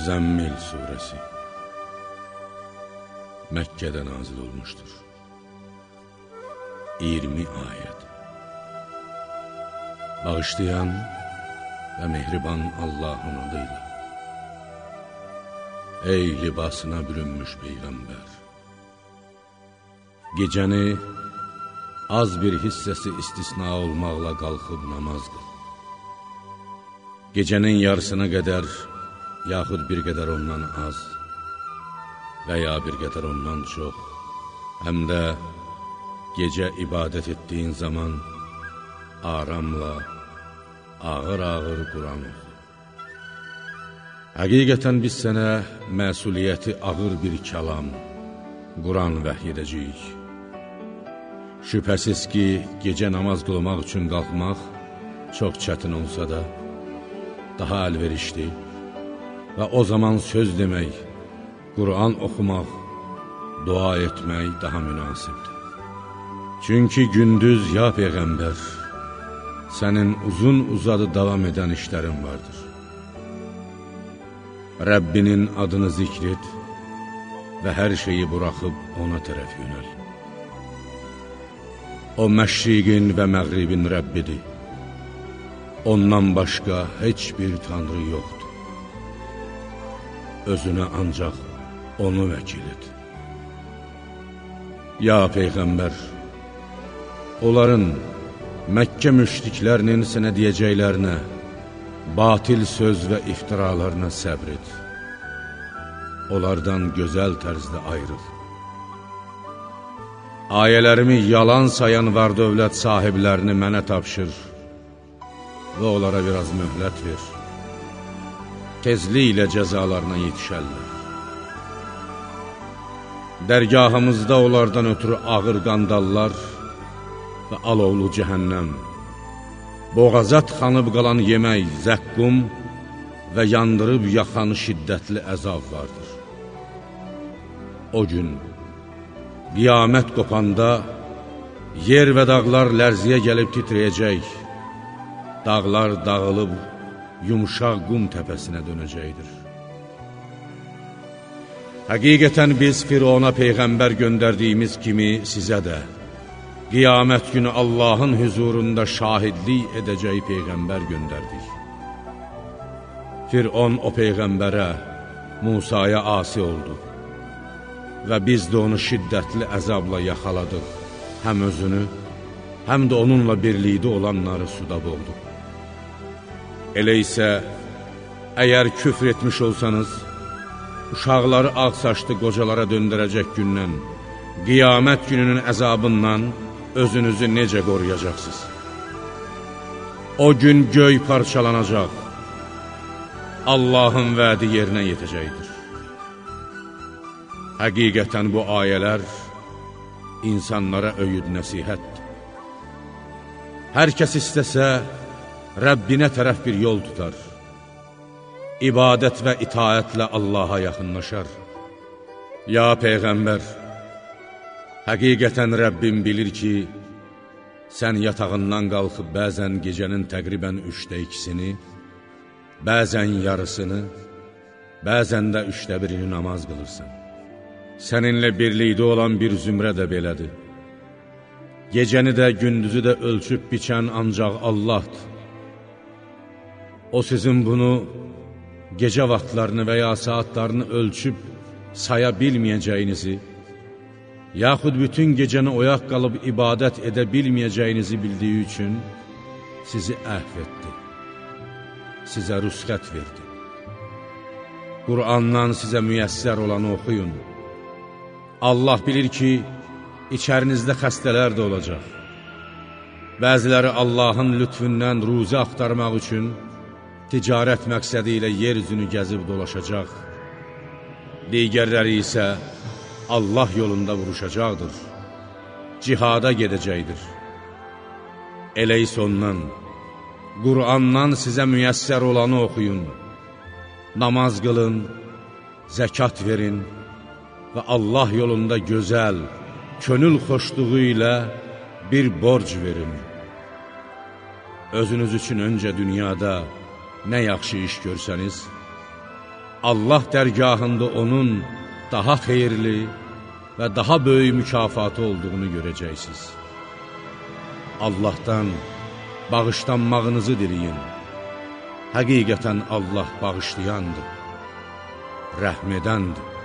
Muzzəmmil Suresi Məkkədə nazil olmuşdur. 20 ayət. Bağışlayan və mehriban Allahın adıyla. Ey libasına bürünmüş Peyğəmbər. Gecəni az bir hissəsi istisna olmaqla qalxıb namaz qıl. Gecənin yarısına qədər yaxud bir qədər ondan az və ya bir qədər ondan çox, həm də gecə ibadət etdiyin zaman aramla, ağır-ağır Quran oxu. Həqiqətən biz sənə məsuliyyəti ağır bir kəlam, Quran vəhy edəcəyik. Şübhəsiz ki, gecə namaz qılmaq üçün qalxmaq çox çətin olsa da, daha əlverişdir və o zaman söz demək, Quran oxumaq, dua etmək daha münasibdir. Çünki gündüz, ya Peyğəmbər, sənin uzun-uzadı davam edən işlərin vardır. Rəbbinin adını zikr et və hər şeyi buraxıb ona tərəf yönəl. O məşriqin və məğribin Rəbbidir. Ondan başqa heç bir tanrı yoxdur özünə ancaq onu vəkil et. Ya Peyğəmbər, onların Məkkə müşriklərinin sənə deyəcəklərinə, batil söz və iftiralarına səbr et. Onlardan gözəl tərzdə ayrıl. Ayələrimi yalan sayan var dövlət sahiblərini mənə tapşır və onlara biraz möhlət ver tezliklə cəzalarına yetişərlər. Dərgahımızda onlardan ötürü ağır qandallar və alovlu cəhənnəm, boğazat xanıb qalan yemək, zəqqum və yandırıb yaxan şiddətli əzab vardır. O gün, qiyamət qopanda, yer və dağlar lərziyə gəlib titrəyəcək, dağlar dağılıb, yumşaq qum təpəsinə dönəcəkdir. Həqiqətən biz Firona Peyğəmbər göndərdiyimiz kimi sizə də, qiyamət günü Allahın hüzurunda şahidlik edəcək Peyğəmbər göndərdik. Firon o Peyğəmbərə, Musaya asi oldu və biz də onu şiddətli əzabla yaxaladıq, həm özünü, həm də onunla birlikdə olanları suda boğduq. Elə isə, əgər küfr etmiş olsanız, uşaqları ağ saçlı qocalara döndərəcək gündən, qiyamət gününün əzabından özünüzü necə qoruyacaqsınız? O gün göy parçalanacaq, Allahın vədi yerinə yetəcəkdir. Həqiqətən bu ayələr insanlara öyüd nəsihətdir. Hər kəs istəsə, Rəbbinə tərəf bir yol tutar. İbadət və itaətlə Allaha yaxınlaşar. Ya Peyğəmbər, həqiqətən Rəbbim bilir ki, sən yatağından qalxıb bəzən gecənin təqribən üçdə ikisini, bəzən yarısını, bəzən də üçdə birini namaz qılırsan. Səninlə birlikdə olan bir zümrə də belədir. Gecəni də, gündüzü də ölçüb biçən ancaq Allahdır. O sizin bunu gecə vaxtlarını və ya saatlarını ölçüb saya bilməyəcəyinizi, yaxud bütün gecəni oyaq qalıb ibadət edə bilməyəcəyinizi bildiyi üçün sizi əhv etdi, sizə rüsxət verdi. Qur'andan sizə müyəssər olanı oxuyun. Allah bilir ki, içərinizdə xəstələr də olacaq. Bəziləri Allahın lütfündən ruzi axtarmaq üçün, ticarət məqsədi ilə yer üzünü gəzib dolaşacaq, digərləri isə Allah yolunda vuruşacaqdır, cihada gedəcəkdir. Elə isə ondan, Qur'andan sizə müyəssər olanı oxuyun, namaz qılın, zəkat verin və Allah yolunda gözəl, könül xoşluğu ilə bir borc verin. Özünüz üçün öncə dünyada, nə yaxşı iş görsəniz, Allah dərgahında onun daha xeyirli və daha böyük mükafatı olduğunu görəcəksiniz. Allahdan bağışlanmağınızı diləyin. Həqiqətən Allah bağışlayandır, rəhm edəndir.